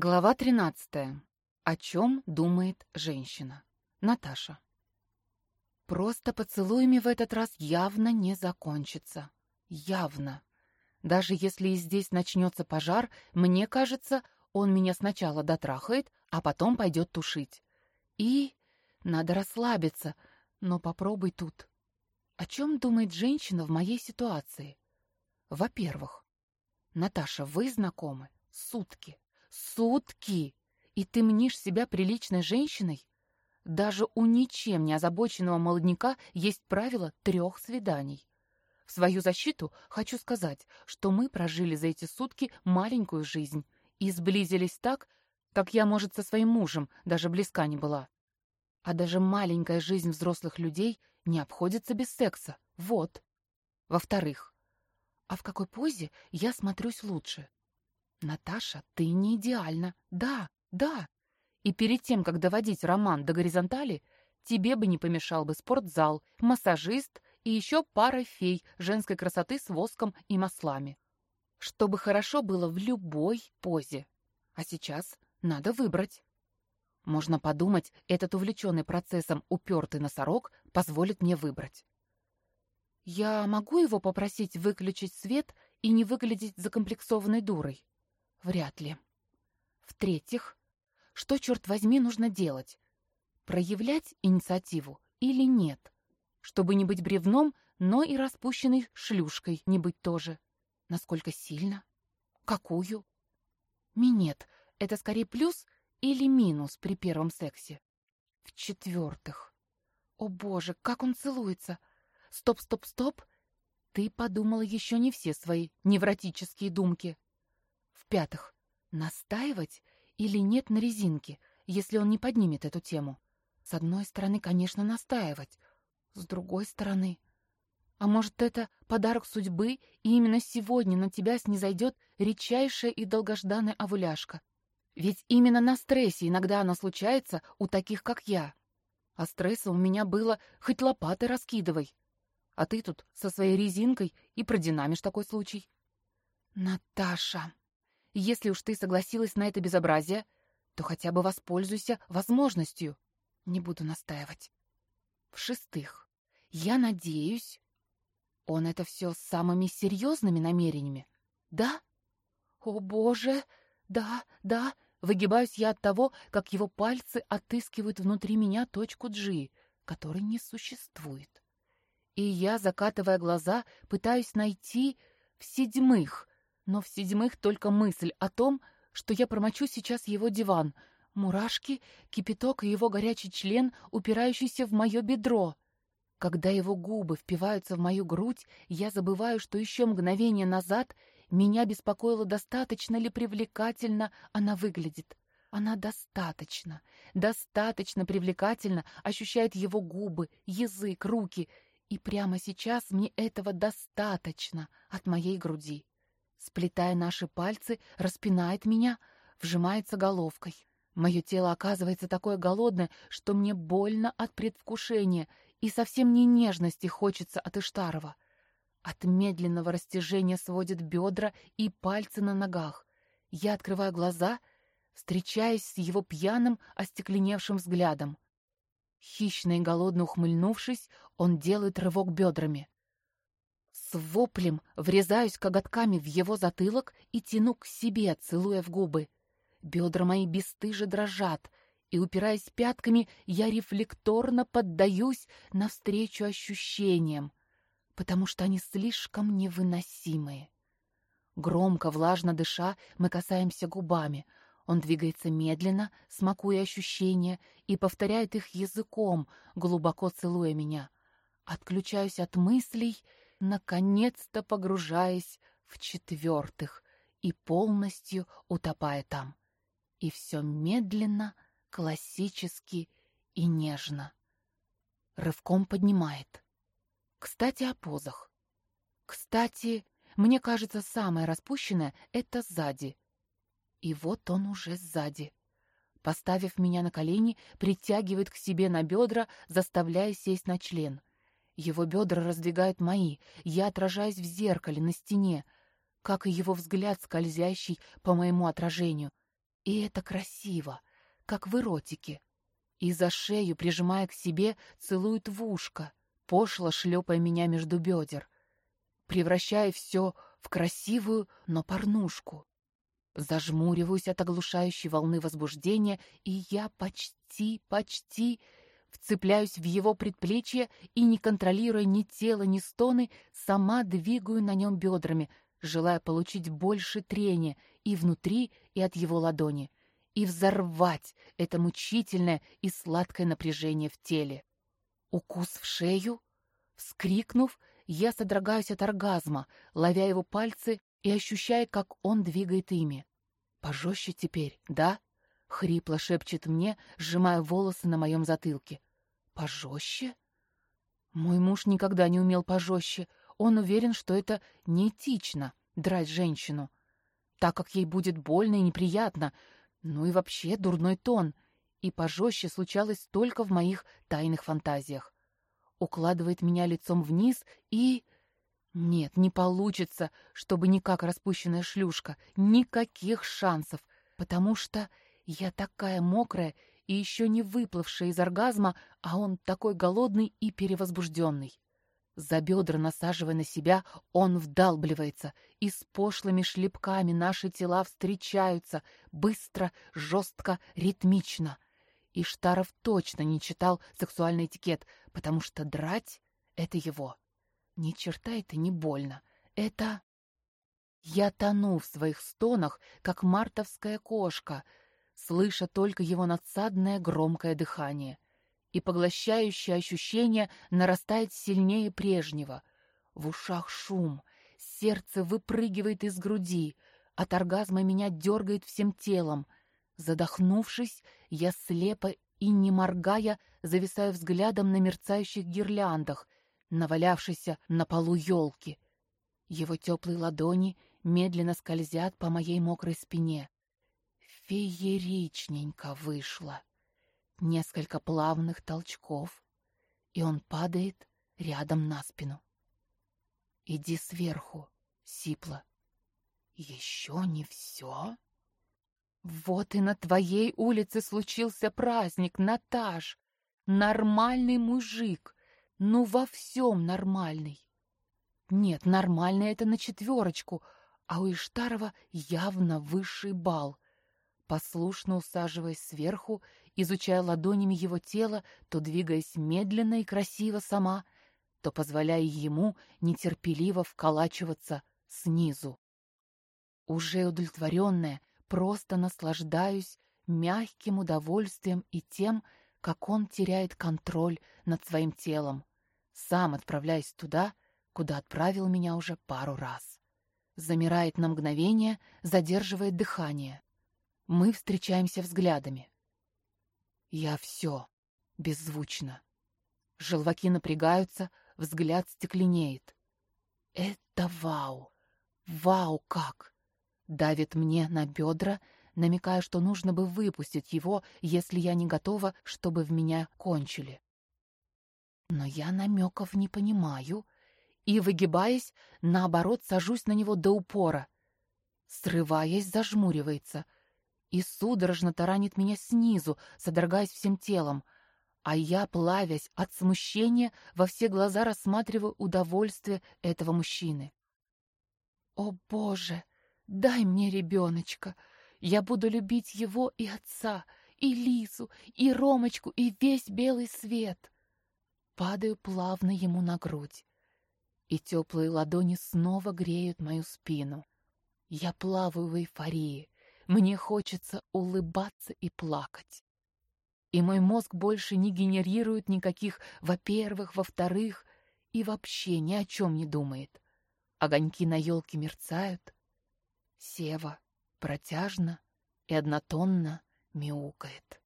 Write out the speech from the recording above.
Глава 13. О чем думает женщина? Наташа. Просто поцелуями в этот раз явно не закончится. Явно. Даже если и здесь начнется пожар, мне кажется, он меня сначала дотрахает, а потом пойдет тушить. И надо расслабиться, но попробуй тут. О чем думает женщина в моей ситуации? Во-первых, Наташа, вы знакомы сутки. Сутки! И ты мнишь себя приличной женщиной? Даже у ничем не озабоченного молодняка есть правило трех свиданий. В свою защиту хочу сказать, что мы прожили за эти сутки маленькую жизнь и сблизились так, как я, может, со своим мужем даже близка не была. А даже маленькая жизнь взрослых людей не обходится без секса. Вот. Во-вторых, а в какой позе я смотрюсь лучше? Наташа, ты не идеальна. Да, да. И перед тем, как доводить роман до горизонтали, тебе бы не помешал бы спортзал, массажист и еще пара фей женской красоты с воском и маслами. Чтобы хорошо было в любой позе. А сейчас надо выбрать. Можно подумать, этот увлеченный процессом упертый носорог позволит мне выбрать. Я могу его попросить выключить свет и не выглядеть закомплексованной дурой? Вряд ли. В-третьих, что, черт возьми, нужно делать? Проявлять инициативу или нет? Чтобы не быть бревном, но и распущенной шлюшкой не быть тоже. Насколько сильно? Какую? Минет — это скорее плюс или минус при первом сексе? В-четвертых. О боже, как он целуется! Стоп, стоп, стоп! Ты подумала еще не все свои невротические думки. В-пятых, настаивать или нет на резинке, если он не поднимет эту тему? С одной стороны, конечно, настаивать. С другой стороны... А может, это подарок судьбы, и именно сегодня на тебя снизойдет редчайшая и долгожданная овуляшка? Ведь именно на стрессе иногда она случается у таких, как я. А стресса у меня было хоть лопаты раскидывай. А ты тут со своей резинкой и продинамишь такой случай. Наташа, если уж ты согласилась на это безобразие, то хотя бы воспользуйся возможностью. Не буду настаивать. В-шестых, я надеюсь, он это все с самыми серьезными намерениями, да? О, боже! Да, да, выгибаюсь я от того, как его пальцы отыскивают внутри меня точку G, которой не существует. И я, закатывая глаза, пытаюсь найти в седьмых но в седьмых только мысль о том, что я промочу сейчас его диван, мурашки, кипяток и его горячий член, упирающийся в мое бедро. Когда его губы впиваются в мою грудь, я забываю, что еще мгновение назад меня беспокоило, достаточно ли привлекательно она выглядит. Она достаточно, достаточно привлекательно ощущает его губы, язык, руки, и прямо сейчас мне этого достаточно от моей груди сплетая наши пальцы, распинает меня, вжимается головкой. Мое тело оказывается такое голодное, что мне больно от предвкушения, и совсем не нежности хочется от Иштарова. От медленного растяжения сводит бедра и пальцы на ногах. Я открываю глаза, встречаясь с его пьяным, остекленевшим взглядом. Хищно и голодно ухмыльнувшись, он делает рывок бедрами. С воплем врезаюсь коготками в его затылок и тяну к себе, целуя в губы. Бедра мои бесстыже дрожат, и, упираясь пятками, я рефлекторно поддаюсь навстречу ощущениям, потому что они слишком невыносимые. Громко, влажно дыша, мы касаемся губами. Он двигается медленно, смакуя ощущения, и повторяет их языком, глубоко целуя меня. Отключаюсь от мыслей — наконец-то погружаясь в четвертых и полностью утопая там. И все медленно, классически и нежно. Рывком поднимает. Кстати, о позах. Кстати, мне кажется, самое распущенное — это сзади. И вот он уже сзади. Поставив меня на колени, притягивает к себе на бедра, заставляя сесть на член — его бедра раздвигают мои, я отражаюсь в зеркале на стене, как и его взгляд, скользящий по моему отражению. И это красиво, как в эротике. И за шею, прижимая к себе, целует в ушко, пошло шлепая меня между бедер, превращая все в красивую, но порнушку. Зажмуриваюсь от оглушающей волны возбуждения, и я почти, почти вцепляюсь в его предплечье и, не контролируя ни тело, ни стоны, сама двигаю на нем бедрами, желая получить больше трения и внутри, и от его ладони, и взорвать это мучительное и сладкое напряжение в теле. Укус в шею? Вскрикнув, я содрогаюсь от оргазма, ловя его пальцы и ощущая, как он двигает ими. «Пожестче теперь, да?» — хрипло шепчет мне, сжимая волосы на моем затылке. «Пожестче?» Мой муж никогда не умел пожестче. Он уверен, что это неэтично — драть женщину, так как ей будет больно и неприятно, ну и вообще дурной тон. И пожестче случалось только в моих тайных фантазиях. Укладывает меня лицом вниз и... Нет, не получится, чтобы не как распущенная шлюшка. Никаких шансов, потому что я такая мокрая и еще не выплывшая из оргазма, а он такой голодный и перевозбужденный. За бедра насаживая на себя, он вдалбливается, и с пошлыми шлепками наши тела встречаются, быстро, жестко, ритмично. И Штаров точно не читал сексуальный этикет, потому что драть — это его. Ни черта это не больно. Это... Я тону в своих стонах, как мартовская кошка, слыша только его надсадное громкое дыхание. И поглощающее ощущение нарастает сильнее прежнего. В ушах шум, сердце выпрыгивает из груди, от оргазма меня дергает всем телом. Задохнувшись, я слепо и, не моргая, зависаю взглядом на мерцающих гирляндах — навалявшейся на полу елки. Его теплые ладони медленно скользят по моей мокрой спине. Фееричненько вышло. Несколько плавных толчков, и он падает рядом на спину. «Иди сверху», — сипло. «Еще не все?» «Вот и на твоей улице случился праздник, Наташ! Нормальный мужик, ну, во всем нормальный. Нет, нормальный это на четверочку, а у Иштарова явно высший бал. Послушно усаживаясь сверху, изучая ладонями его тело, то двигаясь медленно и красиво сама, то позволяя ему нетерпеливо вколачиваться снизу. Уже удовлетворенная, просто наслаждаюсь мягким удовольствием и тем, как он теряет контроль над своим телом, сам отправляясь туда, куда отправил меня уже пару раз. Замирает на мгновение, задерживает дыхание. Мы встречаемся взглядами. Я все, беззвучно. Желваки напрягаются, взгляд стекленеет. Это вау! Вау как! Давит мне на бедра, намекая, что нужно бы выпустить его, если я не готова, чтобы в меня кончили. Но я намеков не понимаю и, выгибаясь, наоборот, сажусь на него до упора. Срываясь, зажмуривается и судорожно таранит меня снизу, содрогаясь всем телом, а я, плавясь от смущения, во все глаза рассматриваю удовольствие этого мужчины. «О, Боже, дай мне ребеночка!» Я буду любить его и отца, и Лизу, и Ромочку, и весь белый свет. Падаю плавно ему на грудь, и теплые ладони снова греют мою спину. Я плаваю в эйфории, мне хочется улыбаться и плакать. И мой мозг больше не генерирует никаких «во-первых», «во-вторых» и вообще ни о чем не думает. Огоньки на елке мерцают. Сева протяжно и однотонно мяукает.